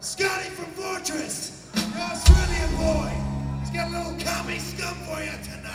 Scotty from Fortress, Australian boy. He's got a little commie scum for you tonight.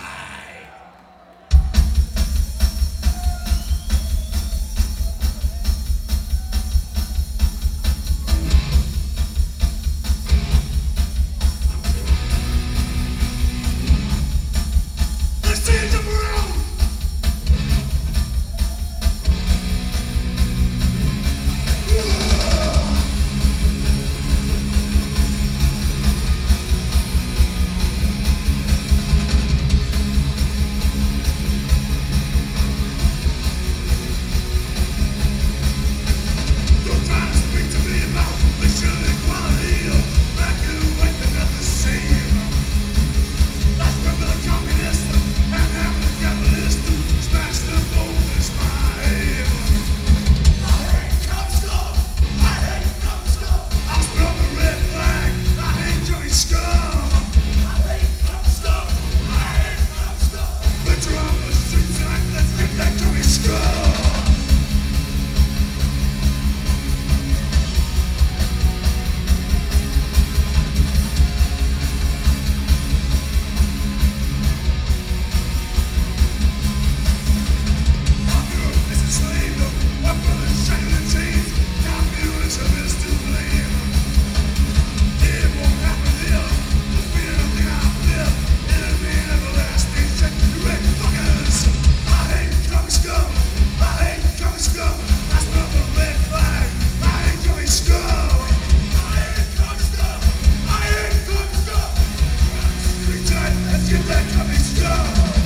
Get that coming stone.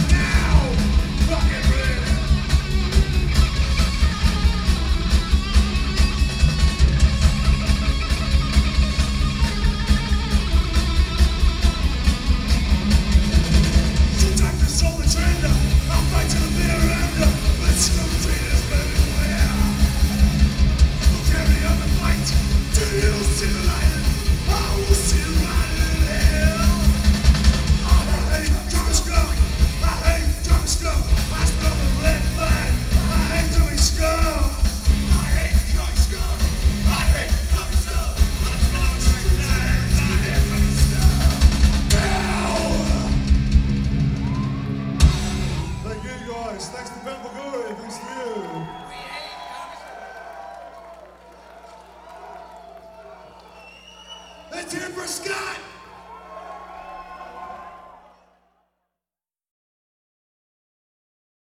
much. Thanks to Ben Bogore. Thanks to you. Let's hear for Scott.